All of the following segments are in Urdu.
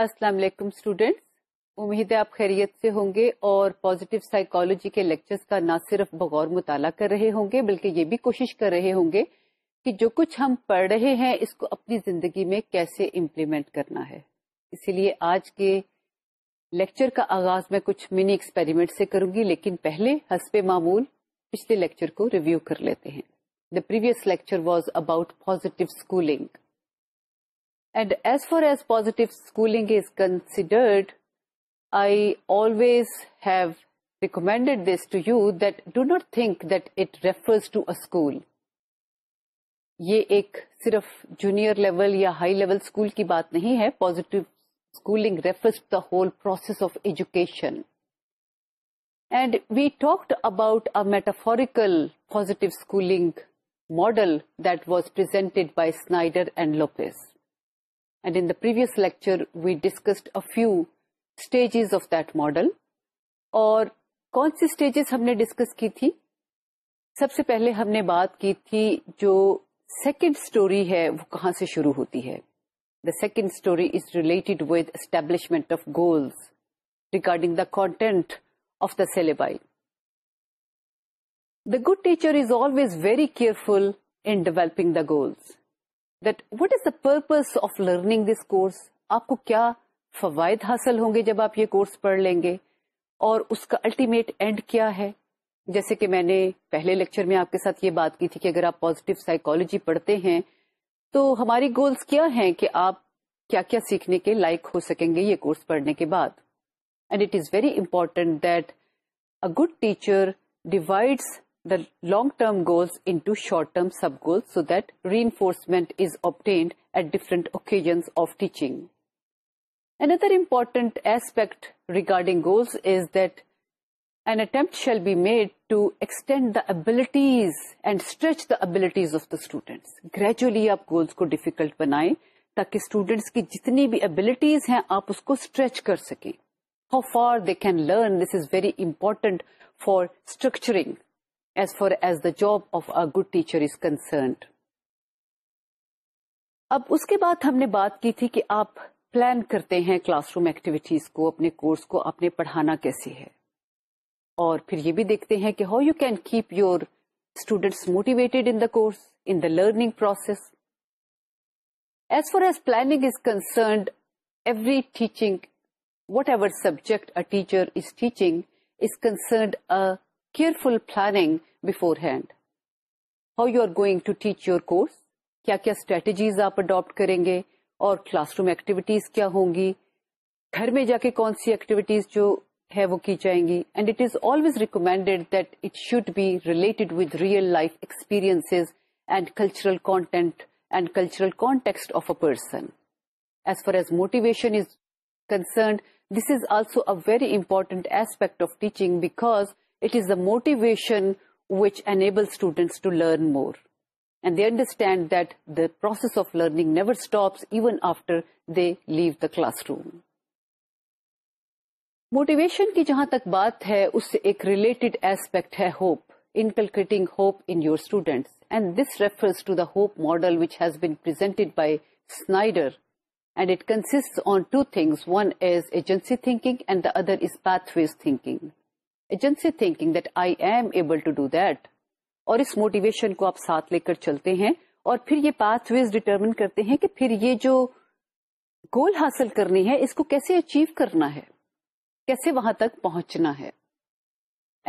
السلام علیکم اسٹوڈینٹس ہے آپ خیریت سے ہوں گے اور پازیٹیو سائیکالوجی کے لیکچرز کا نہ صرف بغور مطالعہ کر رہے ہوں گے بلکہ یہ بھی کوشش کر رہے ہوں گے کہ جو کچھ ہم پڑھ رہے ہیں اس کو اپنی زندگی میں کیسے امپلیمنٹ کرنا ہے اسی لیے آج کے لیکچر کا آغاز میں کچھ منی ایکسپیریمنٹ سے کروں گی لیکن پہلے حسب معمول پچھلے لیکچر کو ریویو کر لیتے ہیں the previous lecture was about positive schooling and as far as schooling schooling is considered I always have recommended this to you that do think think that it refers to school. یہ ایک صرف جونیئر لیول یا ہائی لیول اسکول کی بات نہیں ہے positive schooling refers the whole process of education and we talked about a metaphorical positive schooling model that was by Snyder and Lopez few stages of model اور کون سی اسٹیجز ہم نے ڈسکس کی تھی سب سے پہلے ہم نے بات کی تھی جو سیکنڈ اسٹوری ہے وہ کہاں سے شروع ہوتی ہے the second story is related with establishment of goals regarding the content of the syllabi the good teacher is always very careful in developing the goals what is the course آپ کو کیا فوائد حاصل ہوں گے جب آپ یہ کورس پڑھ لیں گے اور اس کا الٹیمیٹ اینڈ کیا ہے جیسے کہ میں نے پہلے لیکچر میں آپ کے ساتھ یہ بات کی تھی کہ اگر آپ پازیٹیو سائیکولوجی پڑھتے ہیں تو ہماری گولس کیا ہیں کہ آپ کیا کیا سیکھنے کے لائق ہو سکیں گے یہ کورس پڑھنے کے بعد and it is very important that a good teacher divides long term goals into short term sub goals so that reinforcement is obtained at different occasions of teaching another important aspect regarding goals is that an attempt shall be made to extend the abilities and stretch the abilities of the students gradually آپ گولس کو ڈیفیکلٹ بنائیں تاکہ اسٹوڈینٹس کی جتنی بھی ابلیٹیز ہیں آپ اس کو اسٹریچ کر سکیں how far they can learn this is very important for structuring as the job of a good teacher is concerned اب اس کے بعد ہم نے بات کی تھی کہ آپ پلان کرتے ہیں کلاس روم ایکٹیویٹیز کو اپنے کورس کو آپ نے پڑھانا کیسے ہے اور پھر یہ بھی دیکھتے ہیں کہ how you can keep your students motivated in the learning process as far as planning is concerned every teaching whatever subject a teacher is teaching is concerned careful planning beforehand how you are گوئگ ٹو ٹیچ یور کوس کیا کیا اسٹریٹجیز آپ اڈاپٹ کریں گے اور کلاس روم ایکٹیویٹیز کیا ہوں گی گھر میں جا کے کون سی ایکٹیویٹیز جو ہے وہ کی جائیں گی and it is always recommended that it should be related with real life experience and cultural content and cultural context of a person as far as motivation is concerned this is also a very important aspect of teaching because motivation which enable students to learn more and they understand that the process of learning never stop even after they've the classroom motivation کی جہاں تک بات ہے اس سے ایک ریلیٹڈ ایسپیکٹ ہے ہوپ انکلکریٹنگ ہوپ انٹوٹ and this refers to the hope model which has been put by Snyder and it consist on two things one is agency thinking and the other is pathways thinking agency thinking that I am able to do that اور اس موٹیویشن کو آپ ساتھ لے کر چلتے ہیں اور پھر یہ پاتھ ویز کرتے ہیں کہ پھر یہ جو گول حاصل کرنی ہے ہے اس کو کیسے کیسے اچیو کرنا وہاں تک پہنچنا ہے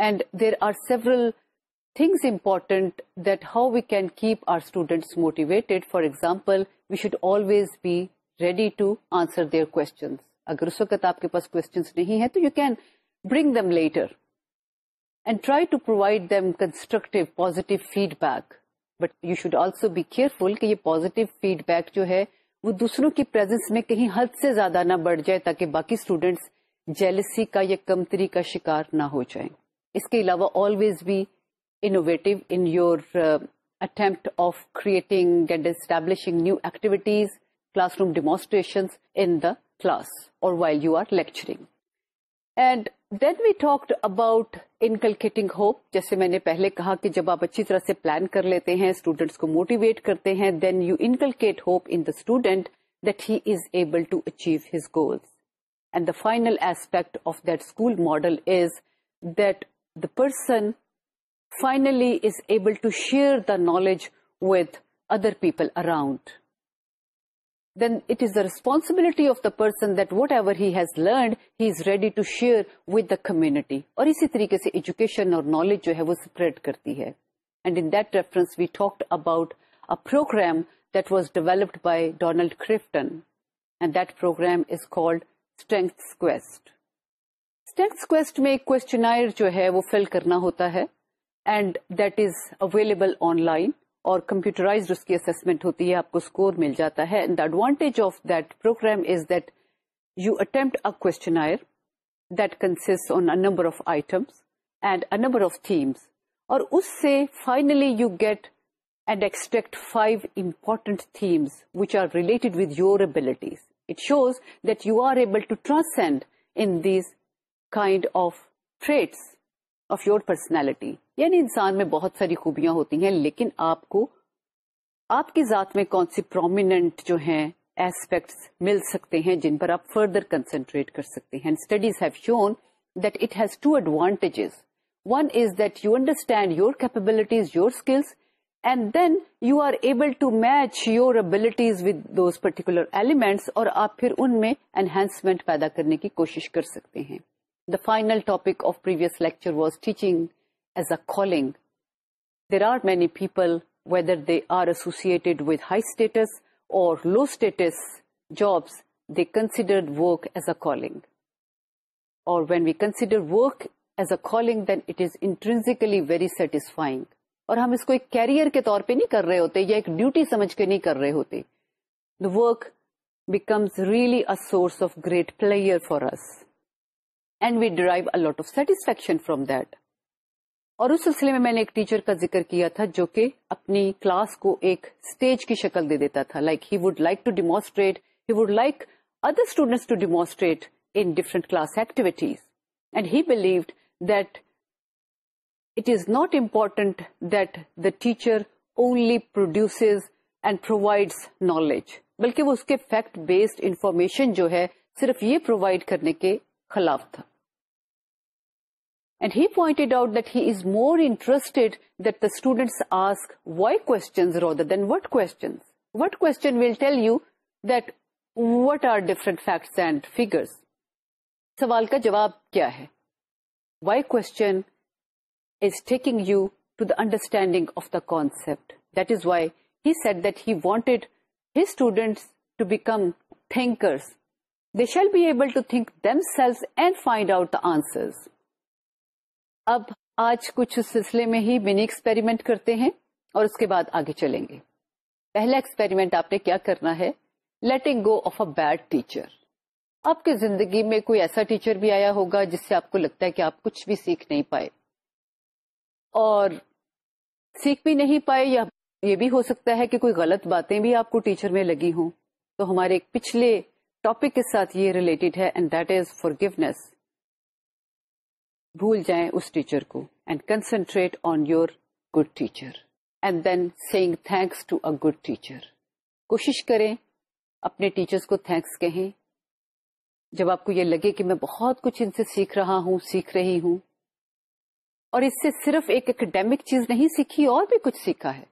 and there are several things important that how we can keep our students motivated for example we should always be ready to answer their questions اگر اس وقت آپ کے پاس کوشچنس نہیں ہے تو you can bring them later and try to provide them constructive positive feedback but you should also be care کہ یہ پوزیٹو فیڈ بیک جو ہے وہ دوسروں کی پرزینس میں کہیں حد سے زیادہ نہ بڑھ جائے تاکہ باقی اسٹوڈینٹس جیلسی کا یا کمتری کا شکار نہ ہو جائیں اس کے علاوہ always be innovative in your attempt of creating and establishing new activities classroom demonstration while you are lecturing and then we talked about inculcating hope جیسے میں نے پہلے کہا کہ جب آپ اچھی طرح سے پلان کر لیتے ہیں اسٹوڈینٹس کو موٹیویٹ کرتے ہیں then you inculcate hope in the student that he is able to achieve his goals and the final aspect of that school model is that the person finally is able to share the knowledge with other people around then it is the responsibility of the person that whatever has learned he is ready to share with the community اور اسی طریقے سے ایجوکیشن اور نالج جو ہے وہ اسپریڈ کرتی ہے programme that was developed by Donald کروگرام از کولڈ میں وہ فل کرنا ہوتا ہے and that is available online اور کمپیوٹرائز اس کی اسسمنٹ ہوتی ہے آپ کو اسکور مل جاتا ہے the advantage of that that programme is you attempt a questionnaire that consist on a number of items and a number of themes اور اس سے finally you get and expect five important themes which are related with your abilities it shows that you are able to transcend in these kind of threads of your personality یعنی انسان میں بہت ساری خوبیاں ہوتی ہیں لیکن آپ کو آپ کی ذات میں کون سی پرومیننٹ جو ہیں ایسپیکٹس مل سکتے ہیں جن پر آپ فردر کنسنٹریٹ کر سکتے ہیں studies have shown that it has two advantages one is that you understand your capabilities your skills and then you are able to match your abilities with those particular elements اور آپ پھر ان میں انہینسمنٹ پیدا کرنے کی کوشش کر سکتے ہیں the final topic they lecture was teaching as a calling there are many people whether they are associated with high status اور low status jobs they calling, اور when we intrinsically very satisfying اور ہم اس کو ایک کیریئر کے طور پہ نہیں کر رہے ہوتے یا ایک ڈیوٹی سمجھ کے نہیں کر رہے ہوتے the work becomes really source of great pleasure for us and we drive a lot of satisfaction from that اور اس سلسلے میں میں نے ایک ٹیچر کا ذکر کیا تھا جو کہ اپنی کلاس کو ایک اسٹیج کی شکل دے دیتا تھا like he would like to demonstrate he would like other students to demonstrate in different class activities and he believed that it is not important that the teacher only produce and provides knowledge بلکہ وہ اس کے فیکٹ بیسڈ انفارمیشن جو ہے صرف یہ پرووائڈ کرنے کے خلاف تھا and he point out that had ask why cool tell you that what are different figures سوال کا جواب taking you to the understanding of the concept that is why he said that he wanted ہیٹم thinkers they shall be able themselves and find out the answers اب آج کچھ سلسلے میں ہی منی ایکسپیریمنٹ کرتے ہیں اور اس کے بعد آگے چلیں گے پہلا ایکسپیریمنٹ آپ نے کیا کرنا ہے letting go of a bad teacher آپ کی زندگی میں کوئی ایسا ٹیچر بھی آیا ہوگا جس سے آپ کو لگتا ہے کہ آپ کچھ بھی سیکھ نہیں پائے اور سیکھ بھی نہیں پائے یا یہ بھی ہو سکتا ہے کہ کوئی غلط باتیں بھی آپ کو ٹیچر میں لگی ہوں تو ہمارے پچھلے ٹاپک کے ساتھ یہ ریلیٹڈ ہے اینڈ دیٹ از فار بھول جائیں اس ٹیچر کو and concentrate on your good teacher and then seeing teacher کوشش کریں اپنے ٹیچرس کو تھینکس کہیں جب آپ کو یہ لگے کہ میں بہت کچھ ان سے سیکھ رہا ہوں سیکھ رہی ہوں اور اس سے صرف ایک اکیڈیمک چیز نہیں سیکھی اور بھی کچھ سیکھا ہے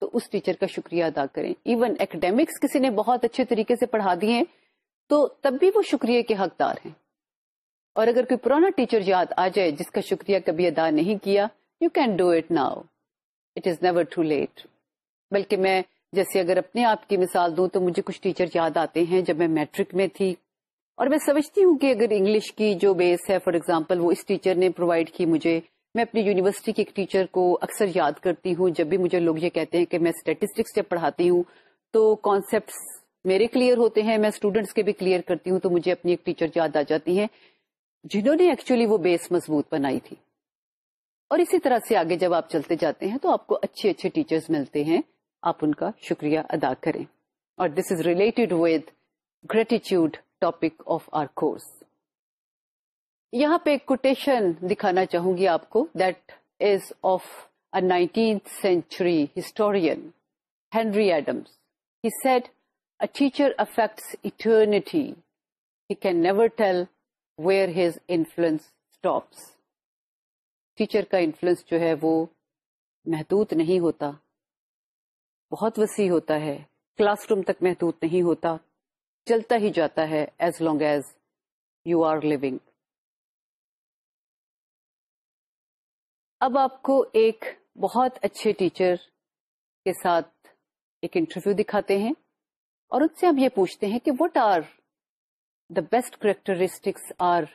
تو اس ٹیچر کا شکریہ ادا کریں ایون اکیڈیمکس کسی نے بہت اچھے طریقے سے پڑھا دیے تو تب بھی وہ شکریہ کے حقدار ہیں اور اگر کوئی پرانا ٹیچر یاد آ جائے جس کا شکریہ کبھی ادا نہیں کیا you can do it now it is never too late بلکہ میں جیسے اگر اپنے آپ کی مثال دوں تو مجھے کچھ ٹیچر یاد آتے ہیں جب میں میٹرک میں تھی اور میں سمجھتی ہوں کہ اگر انگلش کی جو بیس ہے فار ایگزامپل وہ اس ٹیچر نے پرووائڈ کی مجھے میں اپنی یونیورسٹی کے ایک ٹیچر کو اکثر یاد کرتی ہوں جب بھی مجھے لوگ یہ کہتے ہیں کہ میں اسٹیٹسٹکس جب پڑھاتی ہوں تو کانسیپٹس میرے کلیئر ہوتے ہیں میں اسٹوڈینٹس کے بھی کلیئر کرتی ہوں تو مجھے اپنی ایک ٹیچر یاد آ جاتی ہے جنہوں نے ایکچولی وہ بیس مضبوط بنائی تھی اور اسی طرح سے آگے جب آپ چلتے جاتے ہیں تو آپ کو اچھے اچھے ٹیچرز ملتے ہیں آپ ان کا شکریہ ادا کریں اور this is related with gratitude topic of our course یہاں پہ ایک کوٹیشن دکھانا چاہوں گی آپ کو that is of century historian Henry Adams eternity he can never tell where his influence stops teacher کا انفلوئنس جو ہے وہ محدود نہیں ہوتا بہت وسیع ہوتا ہے کلاس روم تک محدود نہیں ہوتا چلتا ہی جاتا ہے as long as you are living اب آپ کو ایک بہت اچھے ٹیچر کے ساتھ ایک انٹرویو دکھاتے ہیں اور ان سے ہم یہ پوچھتے ہیں کہ what are the best characteristics are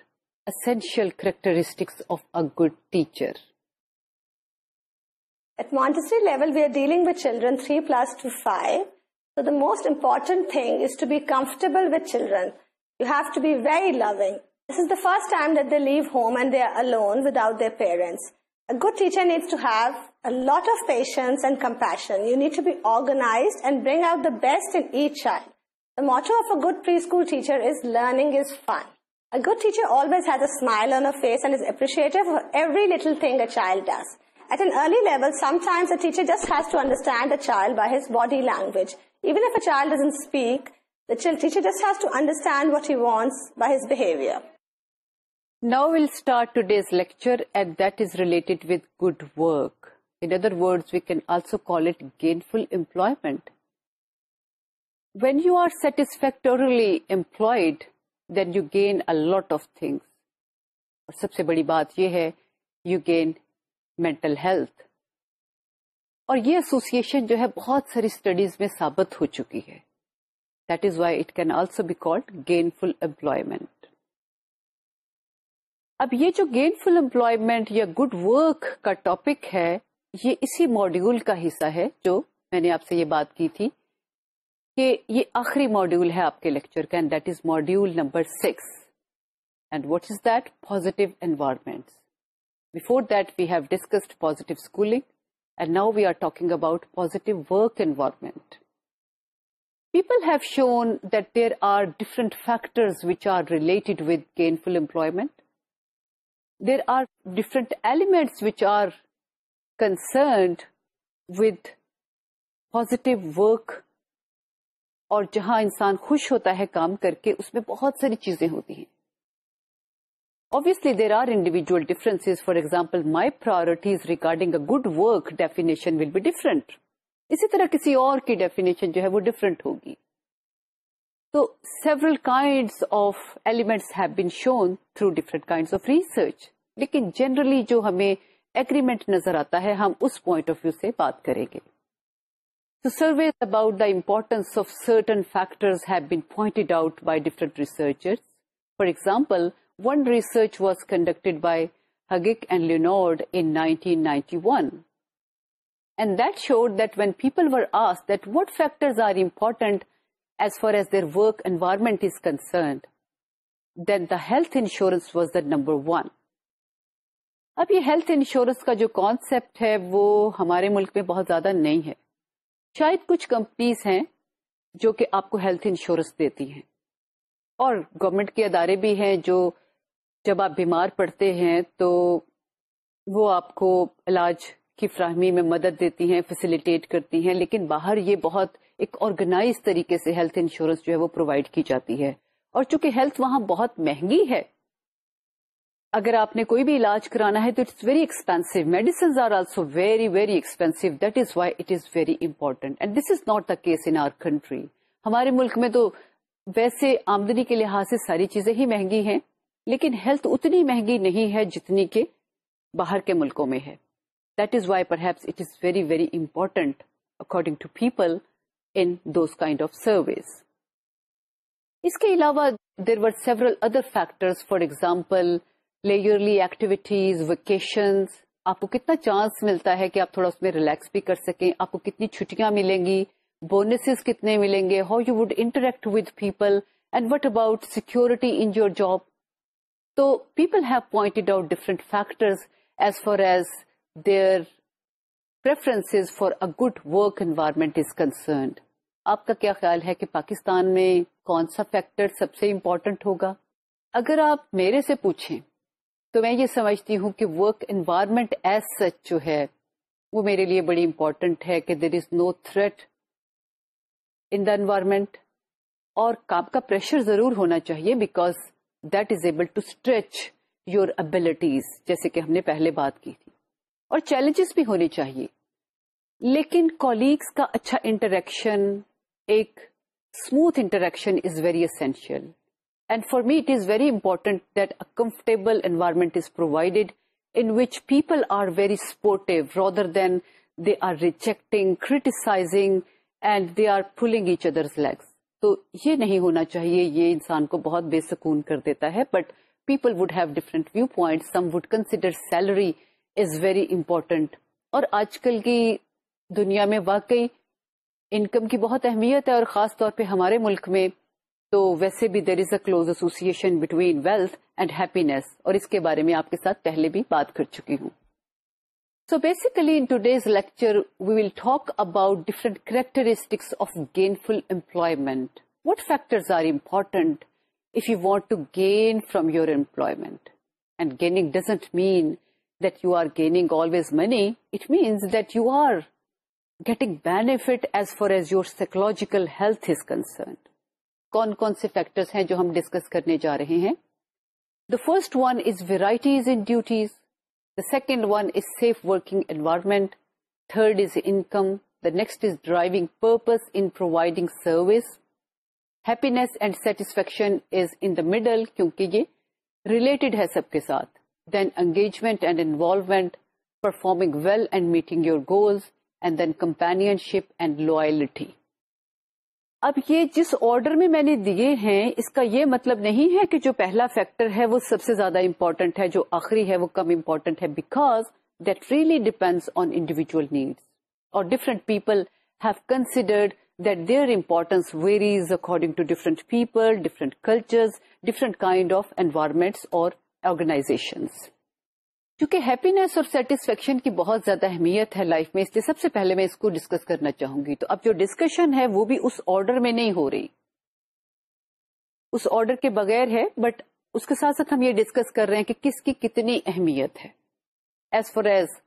essential characteristics of a good teacher. At Montessori level, we are dealing with children 3+ to 5. So the most important thing is to be comfortable with children. You have to be very loving. This is the first time that they leave home and they are alone without their parents. A good teacher needs to have a lot of patience and compassion. You need to be organized and bring out the best in each child. Much of a good teacher is learning smiled at an early just to understand boys body language to understand what has now ویلٹر full employment when you are satisfactorily employed then you gain a lot of things اور سب سے بڑی بات یہ ہے یو گین مینٹل ہیلتھ اور یہ ایسوسیشن جو ہے بہت ساری اسٹڈیز میں ثابت ہو چکی ہے that is why it can also be call gainful اب یہ جو گین فل امپلائمنٹ یا گڈ ورک کا ٹاپک ہے یہ اسی ماڈیول کا حصہ ہے جو میں نے آپ سے یہ بات کی تھی کہ یہ آخری ماڈیول ہے آپ کے لیکچر کا and that is module number six and what is that positive environment before that we have discussed positive schooling and now we are talking about positive work positive people have shown that there are different factors are related with gainful employment there are different elements which are concerned with positive work اور جہاں انسان خوش ہوتا ہے کام کر کے اس میں بہت ساری چیزیں ہوتی ہیں Obviously, there are individual differences. For example, my priorities regarding a good work definition will be different. اسی طرح کسی اور کی definition جو ہے وہ different ہوگی. So, several kinds of elements have been shown through different kinds of research. لیکن generally جو ہمیں agreement نظر آتا ہے ہم اس point of view سے بات کریں گے. The surveys about the importance of certain factors have been pointed out by different researchers. For example, one research was conducted by Hagik and Leonard in 1991. And that showed that when people were asked that what factors are important as far as their work environment is concerned, then the health insurance was the number one. اب یہ ہیلتھ انشورنس کا جو کانسیپٹ ہے وہ ہمارے ملک میں بہت زیادہ نہیں ہے شاید کچھ کمپنیز ہیں جو کہ آپ کو ہیلتھ انشورنس دیتی ہیں اور گورنمنٹ کے ادارے بھی ہیں جو جب آپ بیمار پڑتے ہیں تو وہ آپ کو علاج کی فراہمی میں مدد دیتی ہیں فیسیلیٹیٹ کرتی ہیں لیکن باہر یہ بہت ایک آرگنائز طریقے سے ہیلتھ انشورنس جو ہے وہ پرووائڈ کی جاتی ہے اور چونکہ ہیلتھ وہاں بہت مہنگی ہے اگر آپ نے کوئی بھی علاج کرانا ہے تو it's very expensive also very very that is is why it very important and this is not the case in our country ہمارے ملک میں تو ویسے آمدنی کے لحاظ سے ساری چیزیں ہی مہنگی ہیں لیکن ہیلتھ اتنی مہنگی نہیں ہے جتنی کہ باہر کے ملکوں میں ہے that is why perhaps it is very very important according to people in those kind of service اس کے علاوہ there were several other factor for example لیئرلی ایکٹیویٹیز ویکیشنز آپ کو کتنا چانس ملتا ہے کہ آپ تھوڑا اس میں ریلیکس بھی کر سکیں آپ کو کتنی چھٹیاں ملیں گی بونسز کتنے ملیں گے how you would interact with people and what about security in your job تو people have pointed out different factors as far as their preference for a good work environment is concerned آپ کا کیا خیال ہے کہ پاکستان میں کون سا فیکٹر سب سے امپورٹنٹ ہوگا اگر آپ میرے سے پوچھیں تو میں یہ سمجھتی ہوں کہ ورک انوائرمنٹ ایز سچ جو ہے وہ میرے لیے بڑی امپورٹنٹ ہے کہ there is no threat in the environment اور کام کا پریشر ضرور ہونا چاہیے because that is able to stretch your abilities جیسے کہ ہم نے پہلے بات کی تھی اور چیلنجز بھی ہونے چاہیے لیکن کولیگس کا اچھا انٹریکشن ایک smooth interaction is very essential and for me it is very important that a comfortable environment is provided in which people are very supportive rather than they are rejecting criticising and they are pulling each others legs تو یہ نہیں ہونا چاہیے یہ انسان کو بہت بے سکون کر دیتا ہے but people would have different view point some would consider salary is very important اور آج کل کی دنیا میں واقعی انکم کی بہت اہمیت ہے اور خاص طور پہ ہمارے ملک میں تو ویسے بھی there is a close association between wealth and happiness اور اس کے بارے میں آپ کے ساتھ پہلے بھی بات کر چکی ہوں so basically in lecture we will talk about different characteristics of gainful employment what factors are important if you want to gain from your employment and gain doesn't mean that you are gaining always money it means that you are getting benefit as far as you psychological health is concerned کون کون سے فیکٹرز ہیں جو ہم ڈسکس کرنے جا رہے ہیں the first one is varieties in duties the second one is safe working environment third is income the next is driving purpose in providing service happiness and satisfaction is in the middle کیونکہ یہ ریلیٹڈ ہے سب کے ساتھ then engagement and involvement performing well and meeting your goals and then companionship and loyalty اب یہ جس آرڈر میں میں نے دیے ہیں اس کا یہ مطلب نہیں ہے کہ جو پہلا فیکٹر ہے وہ سب سے زیادہ امپورٹنٹ ہے جو آخری ہے وہ کم امپورٹنٹ ہے because that really depends on individual needs اور different people have considered that their importance varies according to different people different cultures different kind of environments اور آرگنائزیشنس اور سیٹسفیکشن کی بہت زیادہ اہمیت ہے لائف میں اس لیے سب سے پہلے میں اس کو ڈسکس کرنا چاہوں گی تو اب جو ڈسکشن ہے وہ بھی اس آرڈر میں نہیں ہو رہی اس آرڈر کے بغیر ہے بٹ اس کے ساتھ ساتھ ہم یہ ڈسکس کر رہے ہیں کہ کس کی کتنی اہمیت ہے as far as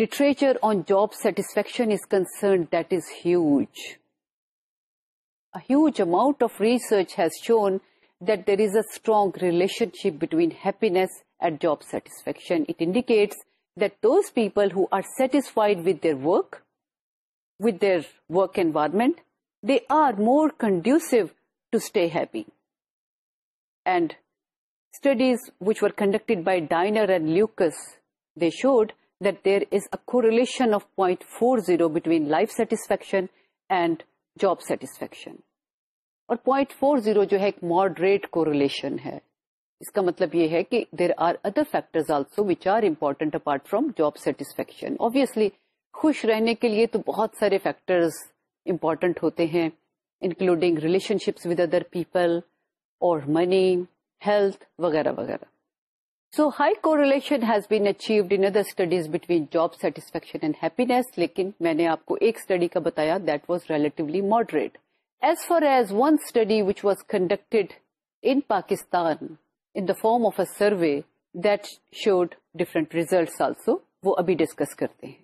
literature on job satisfaction is concern that is huge huge amount of research has shown that there is a strong relationship between happiness and job satisfaction. It indicates that those people who are satisfied with their work environment, they are more conducive to stay happy. And studies which were conducted by Diner and Lucas, they showed that there is a correlation of 0.40 between life satisfaction and job satisfaction. اور پوائنٹ فور زیرو جو ہے ایک ماڈریٹ کو ریلیشن ہے اس کا مطلب یہ ہے کہ there are other factors also which are important apart from job satisfaction obviously خوش رہنے کے لیے تو بہت سارے فیکٹرز امپورٹنٹ ہوتے ہیں including relationships with other people اور منی ہیلتھ وغیرہ وغیرہ so high correlation achieved in other studies between job satisfaction and happiness لیکن میں نے آپ کو ایک اسٹڈی کا بتایا that was relatively moderate E for as one study which was conducted in Pakistan also وہ ابھی ڈسکس کرتے ہیں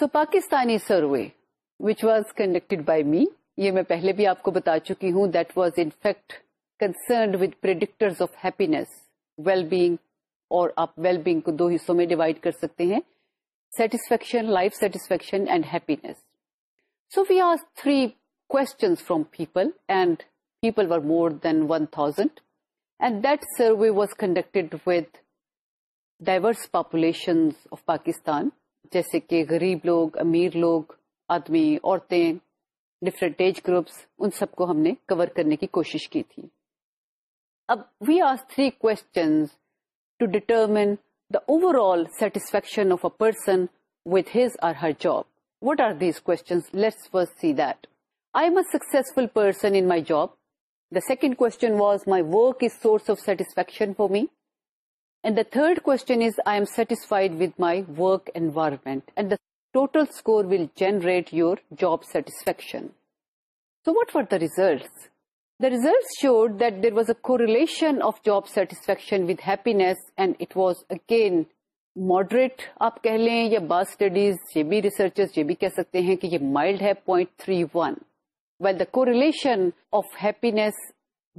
سو پاکستانی سروےڈ بائی می یہ میں پہلے بھی آپ کو بتا چکی ہوں that was int concerned with predictors of happiness well being اور آپ ویل بیگ کو دو ہوں میں ڈیوائڈ کر سکتے ہیں satisfaction life satisfaction and happy so we are three questions from people and people were more than 1,000. And that survey was conducted with diverse populations of Pakistan, جیسے کہ غریب لوگ امیر لوگ آدمی عورتیں ڈفرینٹ ایج گروپس ان سب کو ہم نے کور کرنے کی کوشش کی تھی اب we are three questions to determine the overall satisfaction of a person with his or her job what are these questions let's first see that I am a successful person in my job the second کوئی work is source of satisfaction for me and the third کوئی M satisfied with my work اینوائرمنٹلفیکشن so what are the result the result showed there was a relation of job satisfaction with happiness moderate آپ کہہ لیں یا بار اسٹڈیز یہ بھی ریسرچرز یہ بھی کہہ سکتے ہیں کہ یہ مائلڈ ہے point three one well the correlation of happiness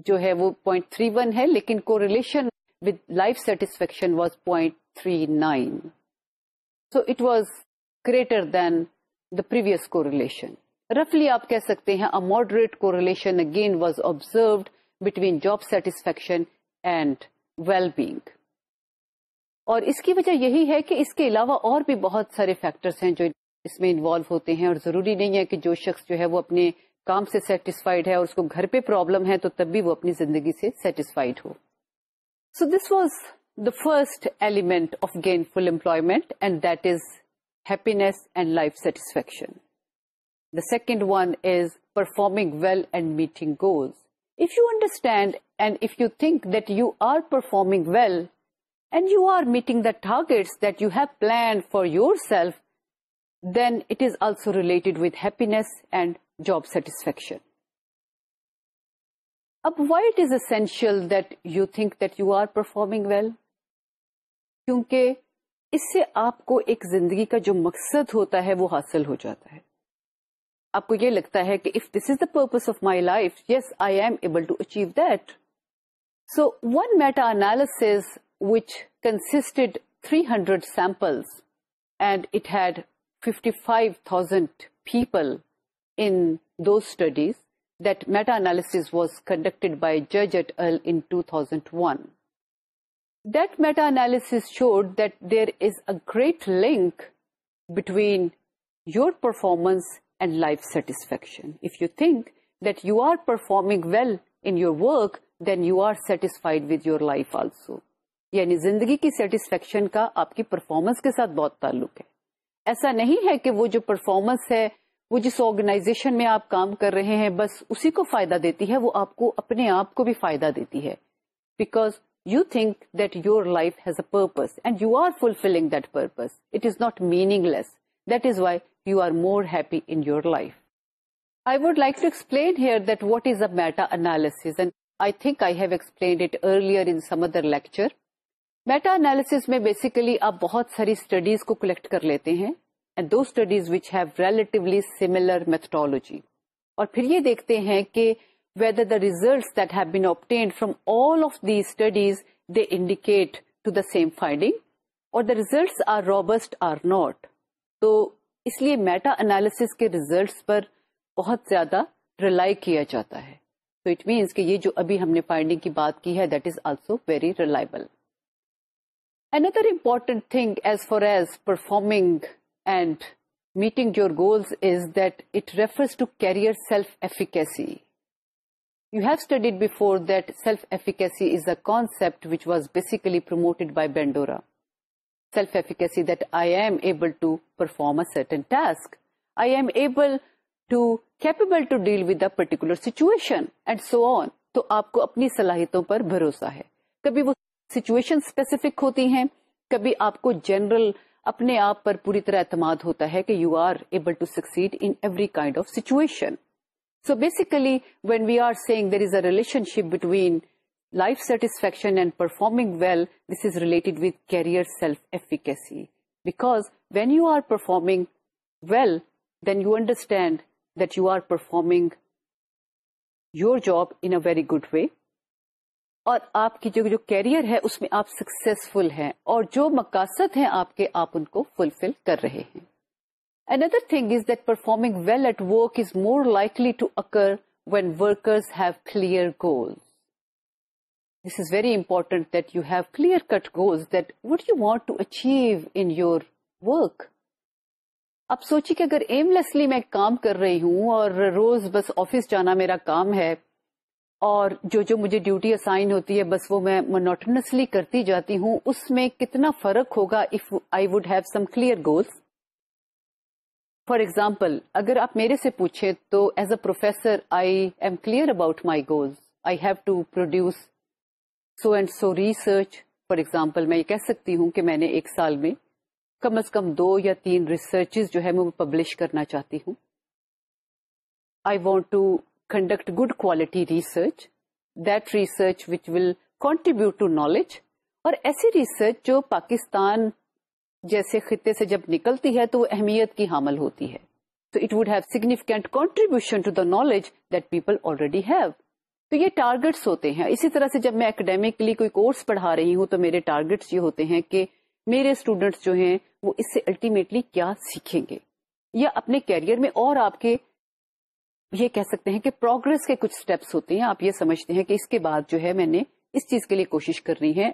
جو ہے وہ پوائنٹ تھری ون ہے لیکن with life satisfaction was was point three nine so it greater than the previous رفلی آپ کہہ سکتے ہیں a moderate correlation again was observed between job satisfaction and well being اور اس کی وجہ یہی ہے کہ اس کے علاوہ اور بھی بہت سارے فیکٹرس ہیں جو اس میں انوالو ہوتے ہیں اور ضروری نہیں ہے کہ جو شخص جو ہے وہ اپنے کام سے سیٹسفائڈ ہے اور اس کو گھر پہ پرابلم ہے تو تب بھی وہ اپنی زندگی سے سیٹسفائڈ ہو so this was the first element of gainful employment and and that is life satisfaction the second one is performing well and meeting goals if you understand and if you think that you are performing well and you are meeting the target that you have plan for your self then it is also related with happiness and job satisfaction اب white is essential that you think that you are performing well کیونکہ اس سے آپ کو ایک زندگی کا جو مقصد ہوتا ہے وہ حاصل ہو جاتا ہے آپ کو یہ لگتا ہے کہ if this is the purpose of my life yes I am able to achieve that so one meta analysis which consisted three hundred samples and it had fifty five thousand people in those studies that meta-analysis was conducted by Judge et al. in 2001. That meta-analysis showed that there is a great link between your performance and life satisfaction. If you think that you are performing well in your work, then you are satisfied with your life also. یعنی زندگی کی سیٹسفیکشن کا آپ کی پرفارمنس کے ساتھ بہت تعلق ہے ایسا نہیں ہے کہ وہ جو پرفارمنس ہے وہ جس آرگنائزیشن میں آپ کام کر رہے ہیں بس اسی کو فائدہ دیتی ہے وہ آپ کو اپنے آپ کو بھی فائدہ دیتی ہے because you think that your life has a purpose and you are fulfilling that purpose it is not meaningless that is why you are more happy in your life I would like to explain here that what is a meta analysis and I think I have explained it earlier in some other lecture meta analysis میں بیسیکلی آپ بہت ساری اسٹڈیز کو کلیکٹ کر لیتے ہیں and do studies which have relatively similar methodology اور پھر یہ دیکھتے ہیں کہ whether the results that have been obtained from all of the studies they indicate to the same finding اور the results are are not تو اس لیے میٹا انالیس کے ریزلٹس پر بہت زیادہ ریلائی کیا جاتا ہے تو اٹ مینس کہ یہ جو ابھی ہم نے فائنڈنگ کی بات کی ہے that is also very reliable another important thing as far as performing certain task I am so on تو آپ کو اپنی صلاحیتوں پر بھروسہ ہے کبھی وہ سچویشن اسپیسیفک ہوتی ہیں کبھی آپ کو جنرل اپنے آپ پر پوری طرح اعتماد ہوتا ہے کہ you are able to succeed in every kind of situation so basically when we are seeing there is a relationship between life satisfaction and performing well this is related with career self efficacy because when you are performing well then you understand that you are performing your job in a very good way اور آپ کی جو جو کیریئر ہے اس میں آپ سکسیسفل ہیں اور جو مقاصد ہیں آپ کے آپ ان کو فلفل کر رہے ہیں another thing is that performing well at work is more likely to occur when workers have clear goals this is very important that you have clear cut goals that what you want to achieve in your work کہ اگر ایم لیسلی میں کام کر رہی ہوں اور روز بس آفس جانا میرا کام ہے اور جو جو مجھے ڈیوٹی اسائن ہوتی ہے بس وہ میں مونوٹنسلی کرتی جاتی ہوں اس میں کتنا فرق ہوگا if I would have some clear goals for example اگر آپ میرے سے پوچھیں تو as a professor I am clear about my goals I have to produce so and so research for example میں یہ کہہ سکتی ہوں کہ میں نے ایک سال میں کم از کم دو یا تین ریسرچز جو ہے میں پبلش کرنا چاہتی ہوں I want to conduct good quality research, that research which will contribute to knowledge اور ایسی ریسرچ جو پاکستان جیسے خطے سے جب نکلتی ہے تو وہ اہمیت کی حامل ہوتی ہے تو it would have significant contribution to the knowledge that people already have تو یہ ٹارگیٹس ہوتے ہیں اسی طرح سے جب میں اکیڈیمکلی کوئی کورس پڑھا رہی ہوں تو میرے ٹارگیٹس یہ ہوتے ہیں کہ میرے اسٹوڈینٹس جو ہیں وہ اس سے الٹیمیٹلی کیا سیکھیں گے یا اپنے کیریئر میں اور آپ کے یہ کہہ سکتے ہیں کہ پروگرس کے کچھ اسٹیپس ہوتے ہیں آپ یہ سمجھتے ہیں کہ اس کے بعد جو ہے میں نے اس چیز کے لیے کوشش کر رہی ہے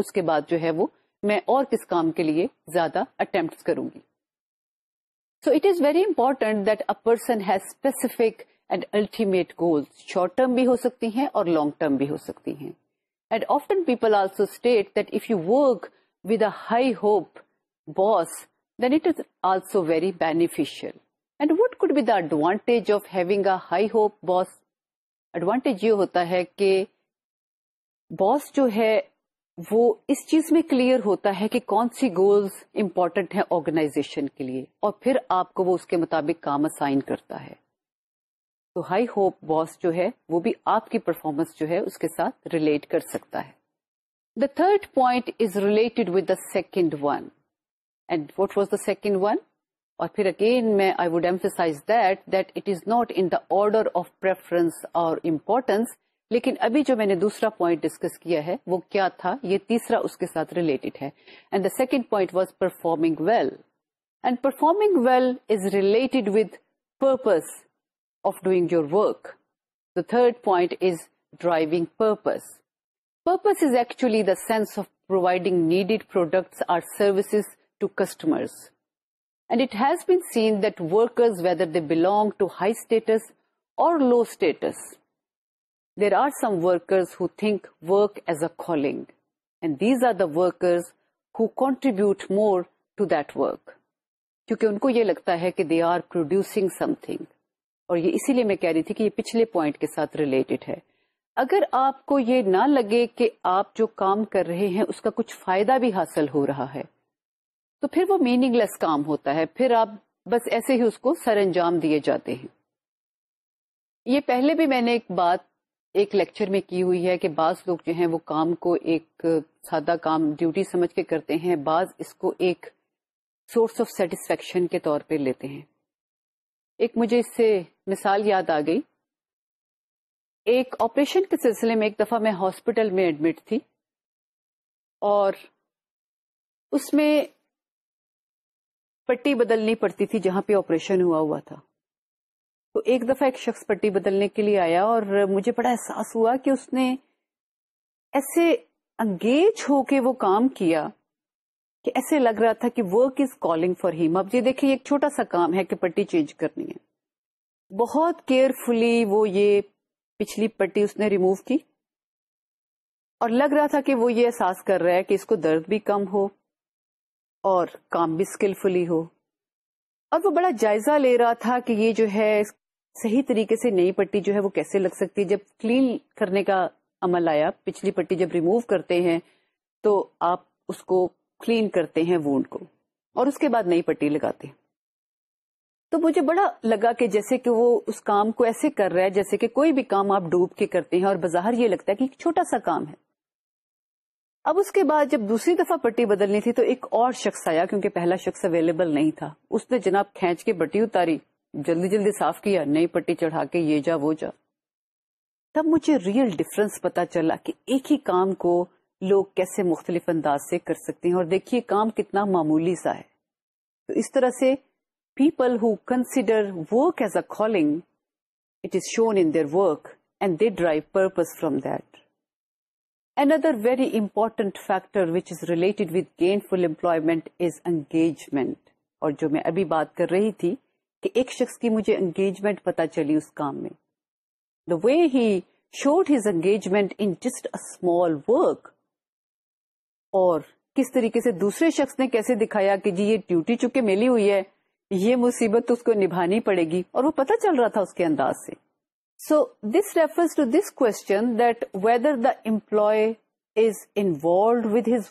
اس کے بعد جو ہے وہ میں اور کس کام کے لیے زیادہ اٹمپٹ کروں گی so it is very important specific and ultimate goals short term بھی ہو سکتی ہیں اور لانگ ٹرم بھی ہو سکتی ہیں and often people also state that if you work with high hope boss then it is also very and be the advantage of having a high hope boss advantage یہ ہوتا ہے کہ باس جو ہے وہ اس چیز میں کلیئر ہوتا ہے کہ کون سی گولز امپورٹنٹ ہیں آرگنائزیشن کے لیے اور پھر آپ کو وہ اس کے مطابق کام اسائن کرتا ہے تو ہائی ہوپ باس جو ہے وہ بھی آپ کی پرفارمنس جو ہے اس کے ساتھ ریلیٹ کر سکتا ہے the third point is related with the second one and what was the second one اور پھر اگین میں I would emphasize that that it is not in order of preference اور امپورٹینس لیکن ابھی جو میں نے دوسرا پوائنٹ ڈسکس کیا ہے وہ کیا تھا یہ تیسرا اس کے ساتھ ریلیٹڈ ہے and the second point was performing well and performing well is related with purpose of doing your work the third point is driving purpose purpose is actually the sense of providing needed products or services to customers and it has seen that was whether the belong to high status اور low status there are some workers who think work as a calling and these are the workers who attribute more to that work کیونکہ ان کو یہ لگتا ہے کہ they are producing something اور یہ اسی لیے میں کہہ رہی تھی کہ یہ پچھلے پوائنٹ کے ساتھ ریلیٹڈ ہے اگر آپ کو یہ نہ لگے کہ آپ جو کام کر رہے ہیں اس کا کچھ فائدہ بھی حاصل ہو رہا ہے تو پھر وہ میننگ لیس کام ہوتا ہے پھر آپ بس ایسے ہی اس کو سر انجام دیے جاتے ہیں یہ پہلے بھی میں نے ایک بات ایک لیکچر میں کی ہوئی ہے کہ بعض لوگ جو ہیں وہ کام کو ایک سادہ کام ڈیوٹی سمجھ کے کرتے ہیں بعض اس کو ایک سورس آف سیٹسفیکشن کے طور پہ لیتے ہیں ایک مجھے اس سے مثال یاد آ گئی ایک آپریشن کے سلسلے میں ایک دفعہ میں ہاسپٹل میں ایڈمٹ تھی اور اس میں پٹی بدلنی پڑتی تھی جہاں پہ آپریشن ہوا ہوا تھا تو ایک دفعہ ایک شخص پٹی بدلنے کے لیے آیا اور مجھے بڑا احساس ہوا کہ اس نے ایسے انگیج ہو کے وہ کام کیا کہ ایسے لگ رہا تھا کہ work is calling for him اب یہ دیکھیں ایک چھوٹا سا کام ہے کہ پٹی چینج کرنی ہے بہت کیئرفلی وہ یہ پچھلی پٹی اس نے ریموو کی اور لگ رہا تھا کہ وہ یہ احساس کر رہا ہے کہ اس کو درد بھی کم ہو اور کام بھی اسکلفلی ہو اب وہ بڑا جائزہ لے رہا تھا کہ یہ جو ہے صحیح طریقے سے نئی پٹی جو ہے وہ کیسے لگ سکتی جب کلین کرنے کا عمل آیا پچھلی پٹی جب ریموو کرتے ہیں تو آپ اس کو کلین کرتے ہیں وونڈ کو اور اس کے بعد نئی پٹی لگاتے ہیں تو مجھے بڑا لگا کہ جیسے کہ وہ اس کام کو ایسے کر رہا ہے جیسے کہ کوئی بھی کام آپ ڈوب کے کرتے ہیں اور بظاہر یہ لگتا ہے کہ ایک چھوٹا سا کام ہے اب اس کے بعد جب دوسری دفعہ پٹی بدلنی تھی تو ایک اور شخص آیا کیونکہ پہلا شخص اویلیبل نہیں تھا اس نے جناب کھینچ کے پٹی اتاری جلدی جلدی صاف کیا نئی پٹی چڑھا کے یہ جا وہ جا تب مجھے ریئل ڈفرنس پتا چلا کہ ایک ہی کام کو لوگ کیسے مختلف انداز سے کر سکتے ہیں اور دیکھیے کام کتنا معمولی سا ہے تو اس طرح سے people who consider work as a calling it is shown in work and they drive purpose from that Another very important factor which is related with gainful employment is engagement. اور جو میں ابھی بات کر رہی تھی کہ ایک شخص کی مجھے انگیجمنٹ پتا چلی اس کام میں the way he showed his engagement in just small work اور کس طریقے سے دوسرے شخص نے کیسے دکھایا کہ جی یہ ڈیوٹی چکے ملی ہوئی ہے یہ مصیبت تو اس کو نبھانی پڑے گی اور وہ پتا چل رہا تھا اس کے انداز سے so this refers to this کون that whether the employee is involved with his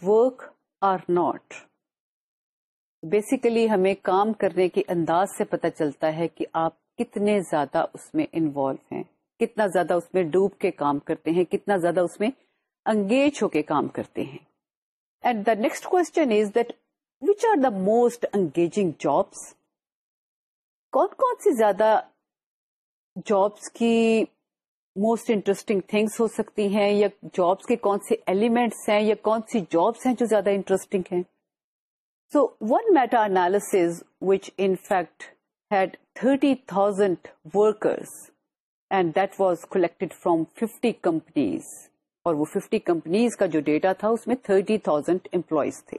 wholly ہمیں کام کرنے کے انداز سے پتہ چلتا ہے کہ آپ کتنے زیادہ اس میں انوالو ہیں کتنا زیادہ اس میں ڈوب کے کام کرتے ہیں کتنا زیادہ اس میں انگیج ہو کے کام کرتے ہیں and the next question is that which are the most engaging jobs کون کون سی زیادہ جابس کی موسٹ انٹرسٹنگ تھنگس ہو سکتی ہیں یا جابس کے کون سے ایلیمنٹس ہیں یا کون سی جابس ہیں جو زیادہ انٹرسٹنگ ہیں so one meta analysis which in fact had thirty thousand workers and that was collected from fifty companies اور وہ ففٹی کمپنیز کا جو ڈیٹا تھا اس میں تھرٹی تھاؤزینڈ امپلائیز تھے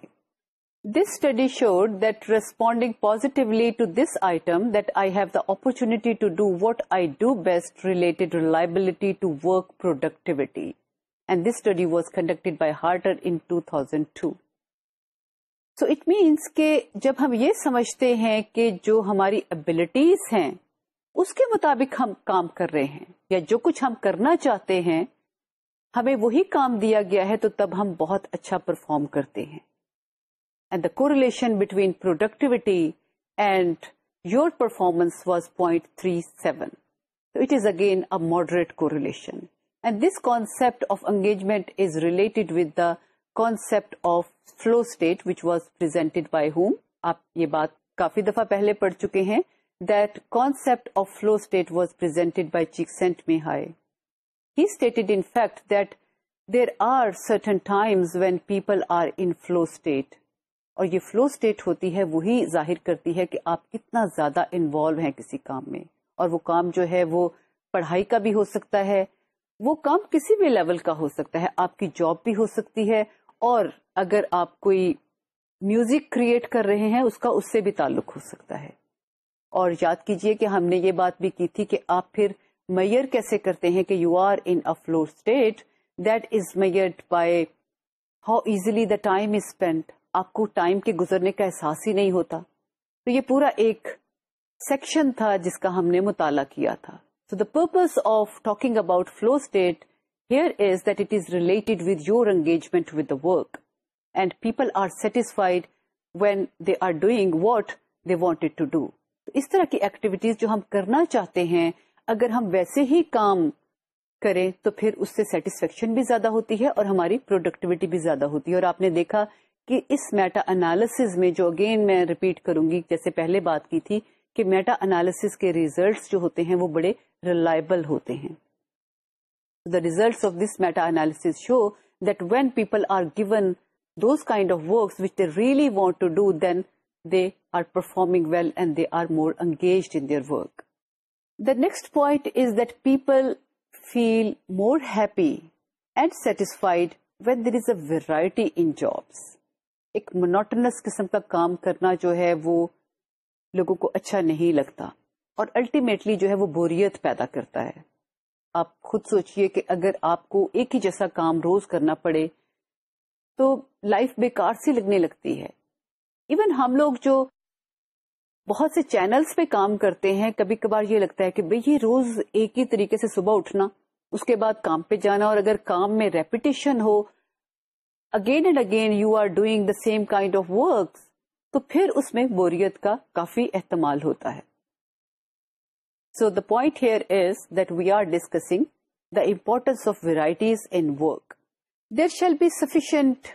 this study showed that responding positively to this item that I have the اپنی to do what I do best related reliability to work productivity and this study was conducted by Harter in 2002 thousand two so it means کے جب ہم یہ سمجھتے ہیں کہ جو ہماری ابلٹیز ہیں اس کے مطابق ہم کام کر رہے ہیں یا جو کچھ ہم کرنا چاہتے ہیں ہمیں وہی کام دیا گیا ہے تو تب ہم بہت اچھا پرفارم کرتے ہیں and the correlation between productivity and your performance was point three seven again moderate correlation and this concept of engagement related واسپٹ آف فلو اسٹیٹ واز پرائی ہوم آپ یہ بات کافی دفعہ پہلے پڑھ چکے ہیں that concept of flow state was پر ہائی ہیڈ انٹ there are certain times when people are in flow state اور یہ فلو اسٹیٹ ہوتی ہے وہی ظاہر کرتی ہے کہ آپ کتنا زیادہ انوالو ہیں کسی کام میں اور وہ کام جو ہے وہ پڑھائی کا بھی ہو سکتا ہے وہ کام کسی بھی لیول کا ہو سکتا ہے آپ کی جاب بھی ہو سکتی ہے اور اگر آپ کوئی میوزک کریٹ کر رہے ہیں اس کا اس سے بھی تعلق ہو سکتا ہے اور یاد کیجئے کہ ہم نے یہ بات بھی کی تھی کہ آپ پھر میئر کیسے کرتے ہیں کہ you are in a flow state that is measured by how easily the time is spend آپ کو ٹائم کے گزرنے کا احساس ہی نہیں ہوتا تو یہ پورا ایک سیکشن تھا جس کا ہم نے مطالعہ کیا تھا so the purpose of talking about flow state here is that it is related with your engagement with the work and people are satisfied when they are doing what they wanted do تو اس طرح کی ایکٹیویٹیز جو ہم کرنا چاہتے ہیں اگر ہم ویسے ہی کام کریں تو پھر اس سے سیٹسفیکشن بھی زیادہ ہوتی ہے اور ہماری پروڈکٹیوٹی بھی زیادہ ہوتی ہے اور آپ نے دیکھا کہ اس میٹا انالیس میں جو اگین میں ریپیٹ کروں گی جیسے پہلے بات کی تھی کہ میٹا اینالس کے ریزلٹس جو ہوتے ہیں وہ بڑے ریلائبل ہوتے ہیں the result of this meta metas show that when people are given those kind of works which they really want to do then they are performing well and they are more engage work the next point is that people feel more happy and satisfied when there is a variety in jobs ایک مونوٹنس قسم کا کام کرنا جو ہے وہ لوگوں کو اچھا نہیں لگتا اور الٹیمیٹلی جو ہے وہ بوریت پیدا کرتا ہے آپ خود سوچئے کہ اگر آپ کو ایک ہی جیسا کام روز کرنا پڑے تو لائف بیکار سی لگنے لگتی ہے ایون ہم لوگ جو بہت سے چینلز پہ کام کرتے ہیں کبھی کبھار یہ لگتا ہے کہ بھئی یہ روز ایک ہی طریقے سے صبح اٹھنا اس کے بعد کام پہ جانا اور اگر کام میں ریپیٹیشن ہو again and again you are doing the same kind of work تو پھر اس میں بوریت کا کافی احتمال ہوتا ہے so the point here is that we are discussing the importance of varieties in work there shall be sufficient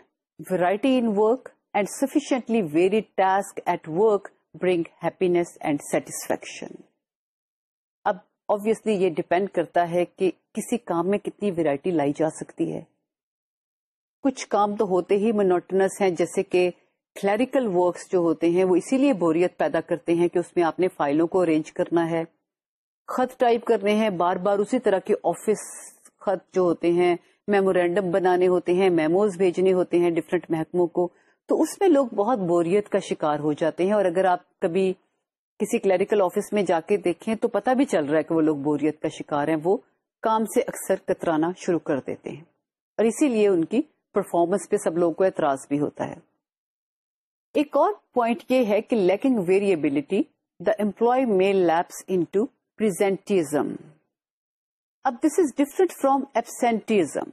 variety in work and sufficiently vary task at work bring happiness and satisfaction اب آبیسلی یہ ڈیپینڈ کرتا ہے کہ کسی کام میں کتنی ویرائٹی لائی جا سکتی ہے کچھ کام تو ہوتے ہی منوٹنس ہیں جیسے کہ کلیریکل ورکس جو ہوتے ہیں وہ اسی لیے بوریت پیدا کرتے ہیں کہ اس میں آپ نے فائلوں کو ارینج کرنا ہے خط ٹائپ کرنے ہیں بار بار اسی طرح کے آفس خط جو ہوتے ہیں میمورینڈم بنانے ہوتے ہیں میموز بھیجنے ہوتے ہیں ڈفرینٹ محکموں کو تو اس میں لوگ بہت بوریت کا شکار ہو جاتے ہیں اور اگر آپ کبھی کسی کلیریکل آفس میں جا کے دیکھیں تو پتہ بھی چل رہا ہے کہ وہ لوگ بوریت کا شکار ہیں وہ کام سے اکثر کترانا شروع کر دیتے ہیں اور اسی لیے ان کی پرفارمنس پہ سب لوگوں کو اعتراض بھی ہوتا ہے ایک اور پوائنٹ یہ ہے کہ lacking variability the lapse mail to presenteeism اب this is different from absenteeism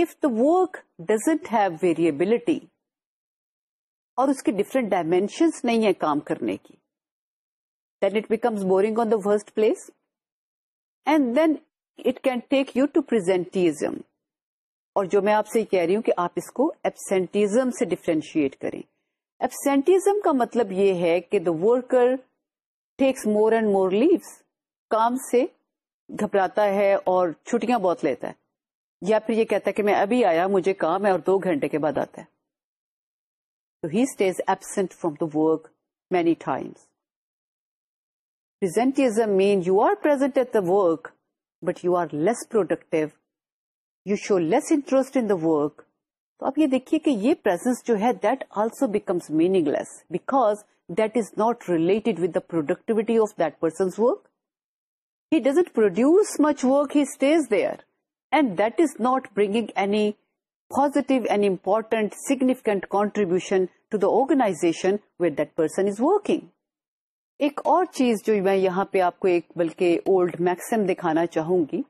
if the doesn't have variability اور اس کی ڈفرنٹ ڈائمینشنس نہیں ہے کام کرنے کی then it becomes boring on the first place and then it can take you to presenteeism اور جو میں آپ سے کہہ رہی ہوں کہ آپ اس کو ایبسینٹیزم سے ڈفرینشیٹ کریں ایبسینٹیزم کا مطلب یہ ہے کہ the worker takes more and more leaves کام سے گھبراتا ہے اور چھٹیاں بہت لیتا ہے یا پھر یہ کہتا ہے کہ میں ابھی آیا مجھے کام ہے اور دو گھنٹے کے بعد آتا ہے تو he stays absent from the work many times presenteeism main you are present at the work but you are less productive you show less interest in the work تو آپ یہ دیکھیے کہ یہ پرزنس جو ہے that also becomes meaningless because that is not related with the productivity of that work he doesn't produce much work he stays there and that is not bringing any positive and important significant contribution to the organization with that person is working ایک اور چیز جو میں یہاں پہ آپ کو ایک بلکہ اولڈ میکسم دکھانا چاہوں گی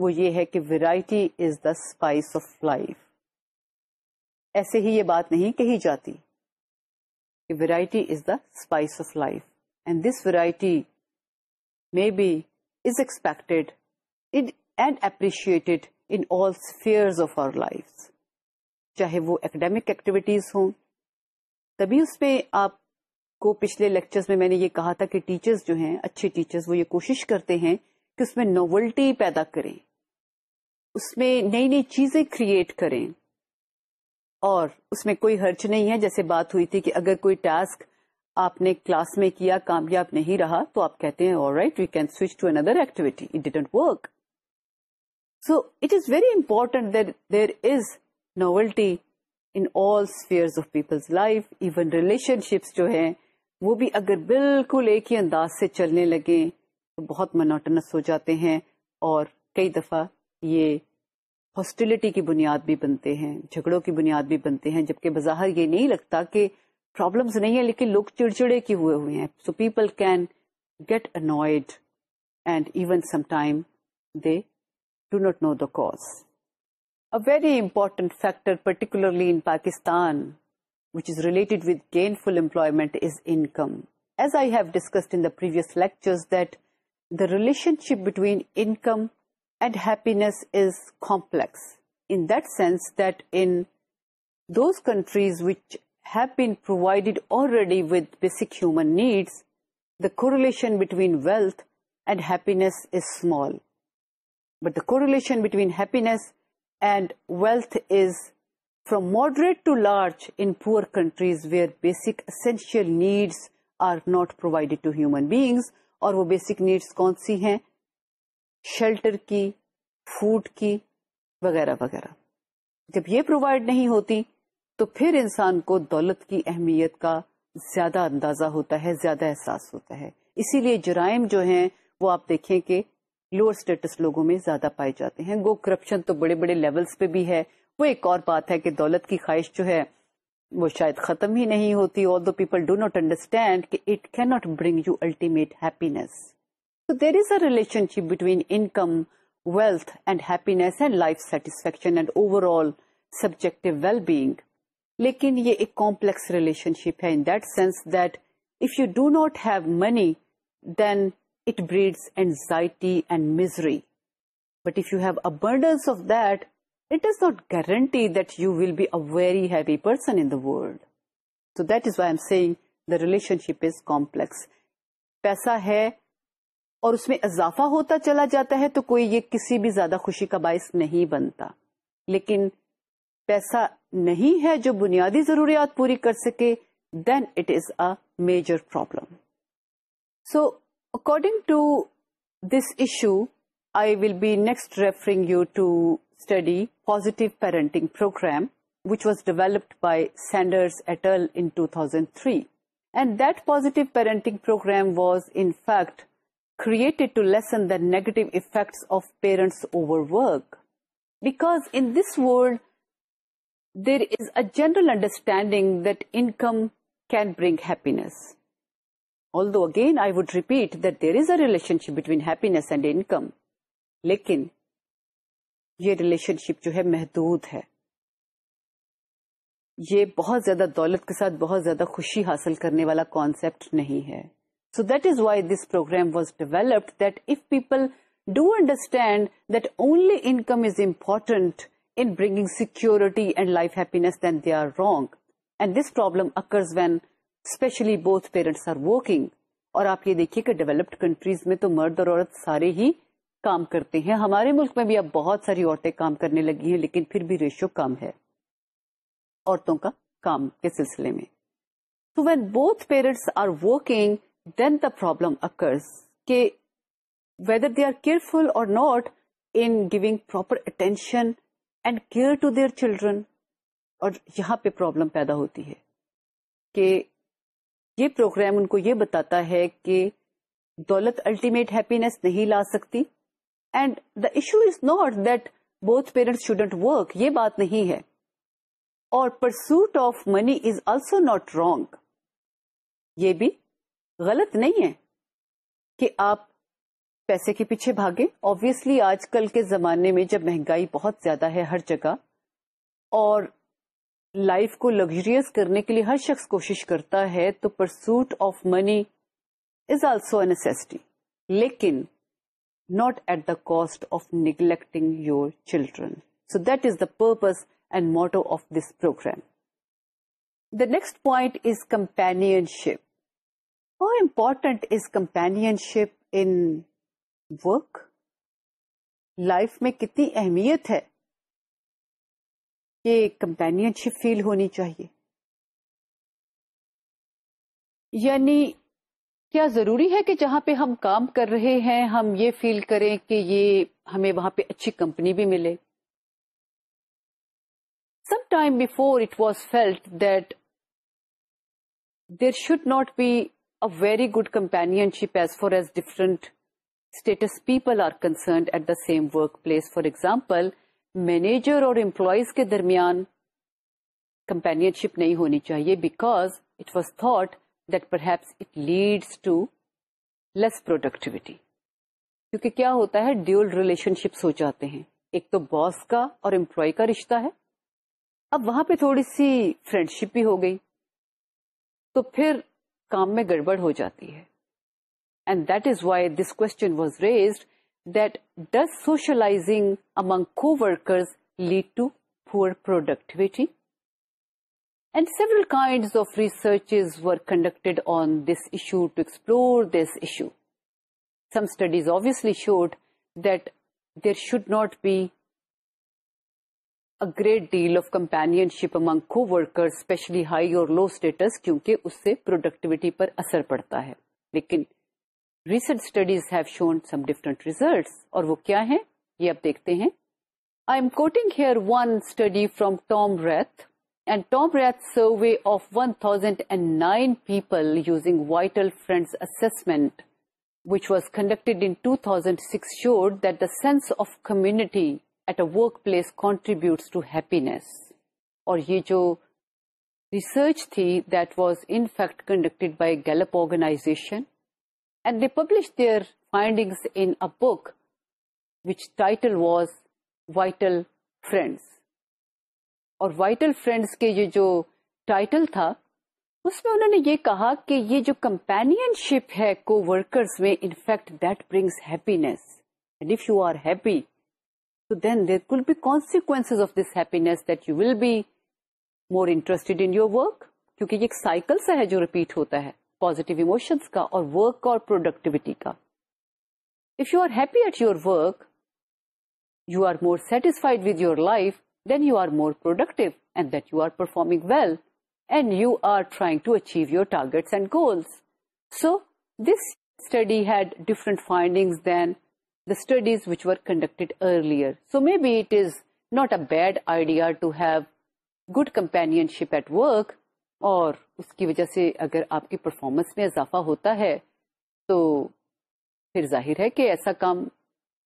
وہ یہ ہے کہ variety is the spice of life ایسے ہی یہ بات نہیں کہی جاتی کہ variety is the spice of life and this may be is expected and appreciated in all of our life چاہے وہ اکیڈیمک ایکٹیویٹیز ہوں تبھی اس میں آپ کو پچھلے لیکچرز میں میں نے یہ کہا تھا کہ ٹیچرز جو ہیں اچھے ٹیچرز وہ یہ کوشش کرتے ہیں کہ اس میں نوولٹی پیدا کریں اس میں نئی نئی چیزیں کریٹ کریں اور اس میں کوئی حرچ نہیں ہے جیسے بات ہوئی تھی کہ اگر کوئی ٹاسک آپ نے کلاس میں کیا کامیاب نہیں رہا تو آپ کہتے ہیں اور right we can switch to another activity it didn't work so it is very important that there is novelty in all sphere of people's life even relationships جو ہیں وہ بھی اگر بالکل ایک ہی انداز سے چلنے لگیں بہت منوٹنس ہو جاتے ہیں اور کئی دفعہ یہ ہاسٹیلٹی کی بنیاد بھی بنتے ہیں جھگڑوں کی بنیاد بھی بنتے ہیں جبکہ بظاہر یہ نہیں لگتا کہ پرابلمس نہیں ہے لیکن لوگ چڑچڑے کی ہوئے ہوئے ہیں so people can get annoyed and even some time they do not know the cause a very important factor particularly in Pakistan which is related with gainful employment is income as I have discussed in داویس lecture the relationship between income and happiness is complex, in that sense that in those countries which have been provided already with basic human needs, the correlation between wealth and happiness is small. But the correlation between happiness and wealth is from moderate to large in poor countries where basic essential needs are not provided to human beings, اور وہ بیسک نیڈس کون سی ہیں شیلٹر کی فوڈ کی وغیرہ وغیرہ جب یہ پرووائڈ نہیں ہوتی تو پھر انسان کو دولت کی اہمیت کا زیادہ اندازہ ہوتا ہے زیادہ احساس ہوتا ہے اسی لیے جرائم جو ہیں وہ آپ دیکھیں کہ لوور اسٹیٹس لوگوں میں زیادہ پائے جاتے ہیں گو کرپشن تو بڑے بڑے لیولس پہ بھی ہے وہ ایک اور بات ہے کہ دولت کی خواہش جو ہے وہ شاید ختم ہی نہیں ہوتی all the people do not understand کہ اٹ کی not bring you ultimate happiness there is a relationship between income wealth and happiness and life satisfaction and overall subject well being لیکن یہ ایک کمپلیکس ریلیشن شپ ہے in that that sense you do not have money then it breeds anxiety and misery but if you have abundance of that it is not guarantee that you will be a very happy person in that so that is I'm saying the relationship is complex پیسہ ہے اور اس میں اضافہ ہوتا چلا جاتا ہے تو کوئی یہ کسی بھی زیادہ خوشی کا باعث نہیں بنتا لیکن پیسہ نہیں ہے جو بنیادی ضروریات پوری کر سکے then it is a major problem so according to this issue I will be next referring you to study, Positive Parenting Program, which was developed by Sanders et al. In 2003. And that Positive Parenting Program was, in fact, created to lessen the negative effects of parents' overwork. Because in this world, there is a general understanding that income can bring happiness. Although, again, I would repeat that there is a relationship between happiness and income. Lekin, یہ ریلیشن شپ جو ہے محدود ہے یہ بہت زیادہ دولت کے ساتھ بہت زیادہ خوشی حاصل کرنے والا کانسیپٹ نہیں ہے so that is why this programme was developed that if people do understand that only income is important in bringing security and life then they are and this problem occurs when especially both parents are working اور آپ یہ دیکھیے کہ ڈیولپڈ کنٹریز میں تو مرد اور عورت سارے ہی کام کرتے ہیں ہمارے ملک میں بھی اب بہت ساری عورتیں کام کرنے لگی ہیں لیکن پھر بھی ریشو کم ہے عورتوں کا کام کے سلسلے میں تو when both parents are are working then the problem کہ ویدر دے اور not in giving proper attention and care to their children اور یہاں پہ پرابلم پیدا ہوتی ہے کہ یہ پروگرام ان کو یہ بتاتا ہے کہ دولت الٹیمیٹ ہیپینس نہیں لا سکتی and the issue is not that parents shouldn't work یہ بات نہیں ہے اور pursuit of money is also not wrong یہ بھی غلط نہیں ہے کہ آپ پیسے کے پیچھے بھاگے آبویسلی آج کل کے زمانے میں جب مہنگائی بہت زیادہ ہے ہر جگہ اور لائف کو لگژریس کرنے کے لیے ہر شخص کوشش کرتا ہے تو pursuit of money is also انسٹری لیکن not at the cost of neglecting your children so that is the purpose and motto of this programme the next point is companionship how important is companionship in work life میں کتنی اہمیت ہے یہ کمپینئن شپ فیل ہونی چاہیے یعنی کیا ضروری ہے کہ جہاں پہ ہم کام کر رہے ہیں ہم یہ فیل کریں کہ یہ ہمیں وہاں پہ اچھی کمپنی بھی ملے some time before it was felt that there should not be a very good companionship as far as different status people are concerned at the same work place for example manager اور امپلائیز کے درمیان کمپینئن شپ نہیں ہونی چاہیے بیکاز اٹ واز تھاٹ پسٹ لیڈس ٹو لیس پروڈکٹیویٹی کیونکہ کیا ہوتا ہے ڈیول ریلیشن شپس ہو جاتے ہیں ایک تو باس کا اور امپلوئی کا رشتہ ہے اب وہاں پہ تھوڑی سی فرینڈ شپ بھی ہو گئی تو پھر کام میں گڑبڑ ہو جاتی ہے and that is why this question was raised that does socialising among coworkers lead to poor productivity and several kind of researches were conduct on this issue to explore this issue some studies obviously should there should not be a great deal of companionship among coworker especially high اور لو اسٹیٹس کیونکہ اس سے پروڈکٹیوٹی پر اثر پڑتا ہے لیکن recent studies have shown some different results اور وہ کیا ہے یہ اب دیکھتے ہیں I am quoting here one study from Tom Rath and ٹاپ ریٹ survey of one thousand and nine people vital فرینڈمنٹ وچ واز کنڈکٹڈ انسینڈ سکس شور دا سینس آف کمٹی ایٹ اے ورک پلیس کانٹریبیپینے اور یہ جو ریسرچ تھی دیٹ واز انٹ conducted by Gallup organisation and re publish their finding in a book which title was Vital Friends اور وائٹل فرینڈس کے یہ جو ٹائٹل تھا اس میں انہوں نے یہ کہا کہ یہ جو کمپین شپ ہے کو ورکرز میں in fact that brings and if you are happy تو then there could be consequence of this that you will be more interested in your work کیونکہ یہ ایک سائیکل سا ہے جو ریپیٹ ہوتا ہے پوزیٹو ایموشنس کا اور ورک اور پروڈکٹیوٹی کا if you are happy at your work you are more satisfied with your life then you are more productive and that you are performing well and you are trying to achieve studies targets earlier so earlier. Be it is not a bad idea to have good good ship at work اور اس کی وجہ سے اگر آپ کی پرفارمنس میں اضافہ ہوتا ہے تو پھر ظاہر ہے کہ ایسا کام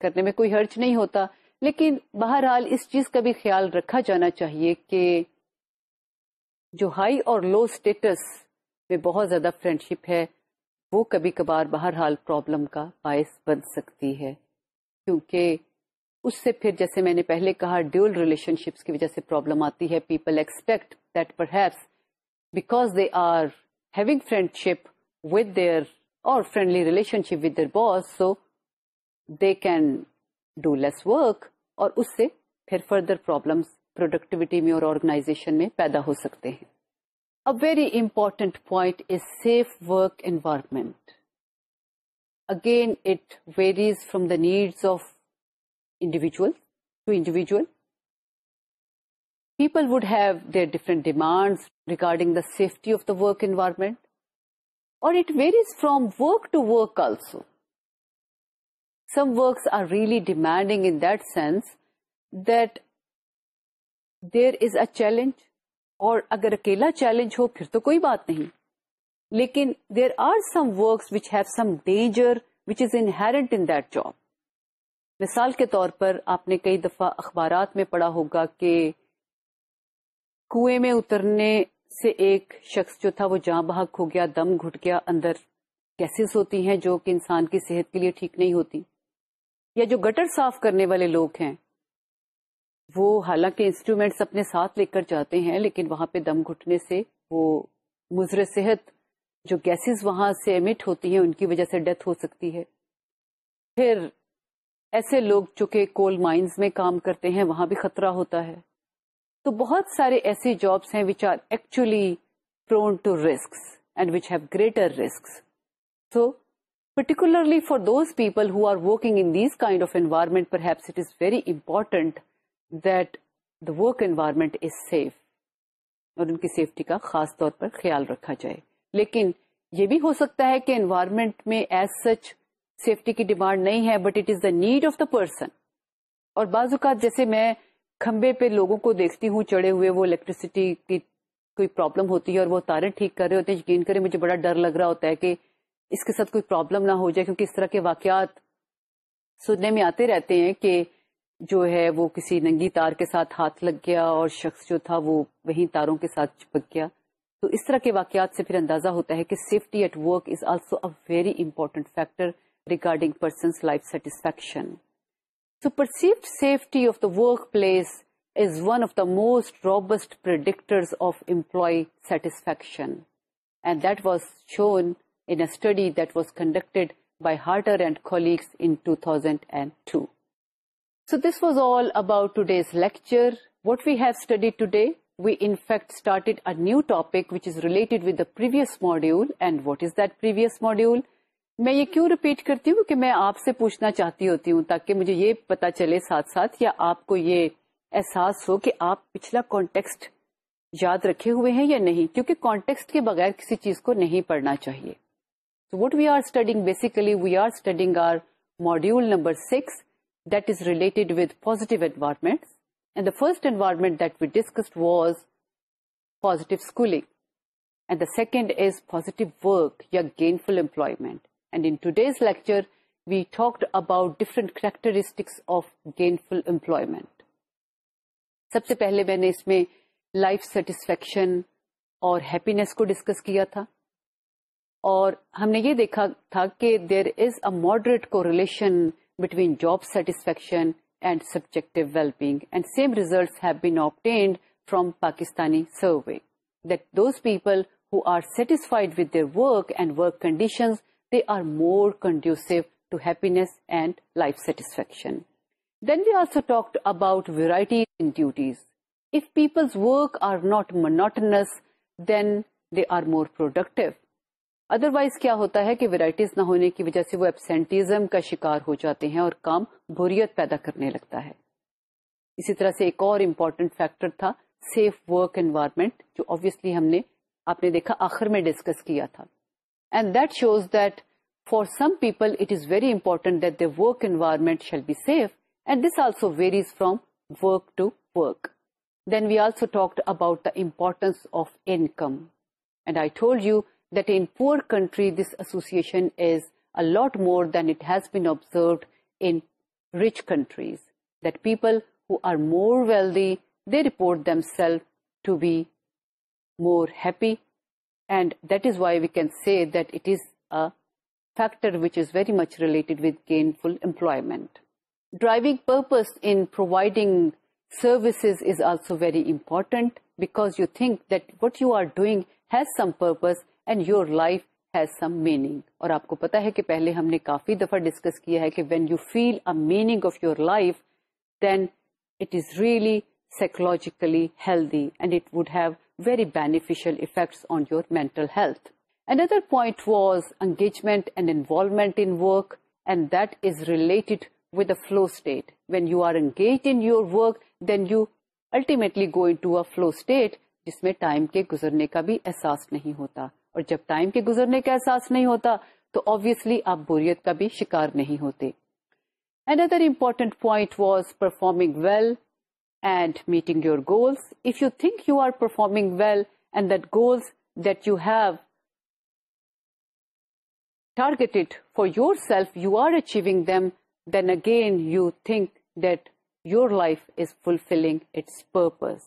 کرنے میں کوئی حرج نہیں ہوتا لیکن بہرحال اس چیز کا بھی خیال رکھا جانا چاہیے کہ جو ہائی اور لو اسٹیٹس میں بہت زیادہ فرینڈ شپ ہے وہ کبھی کبھار بہرحال پرابلم کا باعث بن سکتی ہے کیونکہ اس سے پھر جیسے میں نے پہلے کہا ڈیول ریلیشن شپس کی وجہ سے پرابلم آتی ہے people expect that perhaps because they are having friendship with their اور friendly relationship with their boss so they can do less work اور اس سے پھر فردر پرابلمس پروڈکٹیوٹی میں اور آرگنائزیشن میں پیدا ہو سکتے ہیں a very important point is safe work environment again it varies from the needs of individual to individual people would have their different demands regarding the safety of the work environment اور it varies from work to work also some works are really demanding in this that there is a challenge اور اگر اکیلا چیلنج ہو پھر تو کوئی بات نہیں لیکن there have which have some danger inherent in that job مثال کے طور پر آپ نے کئی دفعہ اخبارات میں پڑھا ہوگا کہ کنویں میں اترنے سے ایک شخص جو تھا وہ جاں بحق ہو گیا دم گھٹ گیا اندر کیسز ہوتی ہیں جو کہ انسان کی صحت کے لیے ٹھیک نہیں ہوتی یا جو گٹر صاف کرنے والے لوگ ہیں وہ حالانکہ انسٹرومینٹس اپنے ساتھ لے کر جاتے ہیں لیکن وہاں پہ دم گھٹنے سے وہ مزر صحت جو گیسز وہاں سے ایمٹ ہوتی ہیں ان کی وجہ سے ڈیتھ ہو سکتی ہے پھر ایسے لوگ جو کہ کول مائنز میں کام کرتے ہیں وہاں بھی خطرہ ہوتا ہے تو بہت سارے ایسے جابس ہیں which are actually prone to risk and which have greater risk so particularly for those people who are working in these kind of environment, perhaps it is very important that the work environment is safe. اور ان کی سیفٹی کا خاص طور پر خیال رکھا جائے لیکن یہ بھی ہو سکتا ہے کہ انوائرمنٹ میں ایز سچ سیفٹی کی ڈیمانڈ نہیں ہے but it is the need of the person اور بعض اوقات جیسے میں کھمبے پہ لوگوں کو دیکھتی ہوں چڑھے ہوئے وہ الیکٹریسٹی کی کوئی پرابلم ہوتی ہے اور وہ تارے ٹھیک کر رہے ہوتے ہیں یقین کریں مجھے بڑا ڈر لگ رہا ہوتا ہے کہ اس کے ساتھ کوئی پرابلم نہ ہو جائے کیونکہ اس طرح کے واقعات سننے میں آتے رہتے ہیں کہ جو ہے وہ کسی ننگی تار کے ساتھ ہاتھ لگ گیا اور شخص جو تھا وہ وہیں تاروں کے ساتھ چپک گیا تو اس طرح کے واقعات سے پھر اندازہ ہوتا ہے کہ safety at work is also a very important factor regarding person's life satisfaction so perceived safety of the work place is one of the most robust satisfaction and that was shown in a study that was conducted by Harter and colleagues in 2002. So this was all about today's lecture. What we have studied today, we in fact started a new topic which is related with the previous module. And what is that previous module? میں یہ کیوں ریپیٹ کرتی ہوں کہ میں آپ سے پوچھنا چاہتی ہوتی ہوں تاکہ مجھے یہ پتا چلے ساتھ ساتھ یا آپ کو یہ احساس ہو کہ آپ پچھلا کانٹیکسٹ یاد رکھے ہوئے ہیں یا نہیں کیونکہ کانٹیکسٹ کے بغیر کسی چیز کو نہیں پڑھنا چاہیے So what we are studying basically, we are studying our module number 6 that is related with positive environments. And the first environment that we discussed was positive schooling. And the second is positive work, your gainful employment. And in today's lecture, we talked about different characteristics of gainful employment. سب سے پہلے میں نے اس میں لائف سیٹسفیکشن اور ہیپینیس کو ڈسکس کیا تھا اور ہم نے یہ دیکھا تھا کہ there is a moderate correlation between job satisfaction and subject and same have been from Pakistani survey that those people who are satisfied with their work and work conditions they are more conducive and life satisfaction then we also talked about variety in duties if people's work are not monotonous then they are more productive wise کیا ہوتا ہے کہ ویرائٹیز نہ ہونے کی وجہ سے وہ ایبسینٹیزم کا شکار ہو جاتے ہیں اور کام بوریت پیدا کرنے لگتا ہے اسی طرح سے ایک اور امپورٹنٹ فیکٹر تھا سیف ورک انوائرمنٹ جو آبیسلی ہم نے آپ نے دیکھا آخر میں ڈسکس کیا تھا and that shows that for some people it is very important that the work environment shall be safe and this also varies from work to work then we also talk about the importance of income and I told you that in poor country, this association is a lot more than it has been observed in rich countries, that people who are more wealthy, they report themselves to be more happy. And that is why we can say that it is a factor which is very much related with gainful employment. Driving purpose in providing services is also very important, because you think that what you are doing has some purpose and your life has some meaning اور آپ کو پتا ہے کہ پہلے ہم نے کافی دفعہ ڈسکس کیا ہے کہ when you feel a meaning of your life then it is really psychologically healthy and it would have very beneficial effects on your mental health میں point was engagement and involvement in work and that is related with a state when you are engage in your then you ultimately going state جس میں ٹائم کے گزرنے کا بھی احساس نہیں ہوتا اور جب ٹائم کے گزرنے کا احساس نہیں ہوتا تو آبویسلی آپ بوریت کا بھی شکار نہیں ہوتے and other important point was performing well and meeting your goals if you think you are performing well and that goals that you have target for your self you are achieving them then again you think that your life is fulfilling its purpose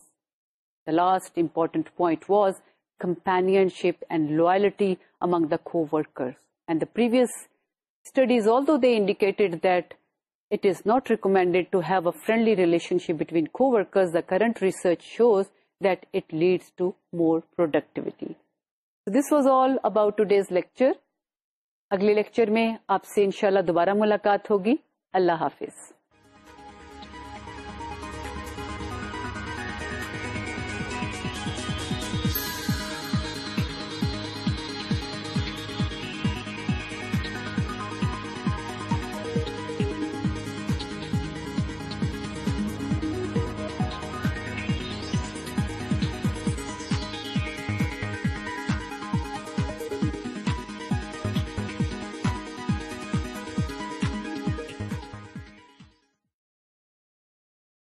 the last important point was companionship and loyalty among the coworker پر indicated that it is not recommended to have a friendly relationship بٹوینا current research shows that it leads to more productivity this was all about today's lecture اگلے لیکچر میں آپ سے ان شاء اللہ دوبارہ ملاقات ہوگی اللہ حافظ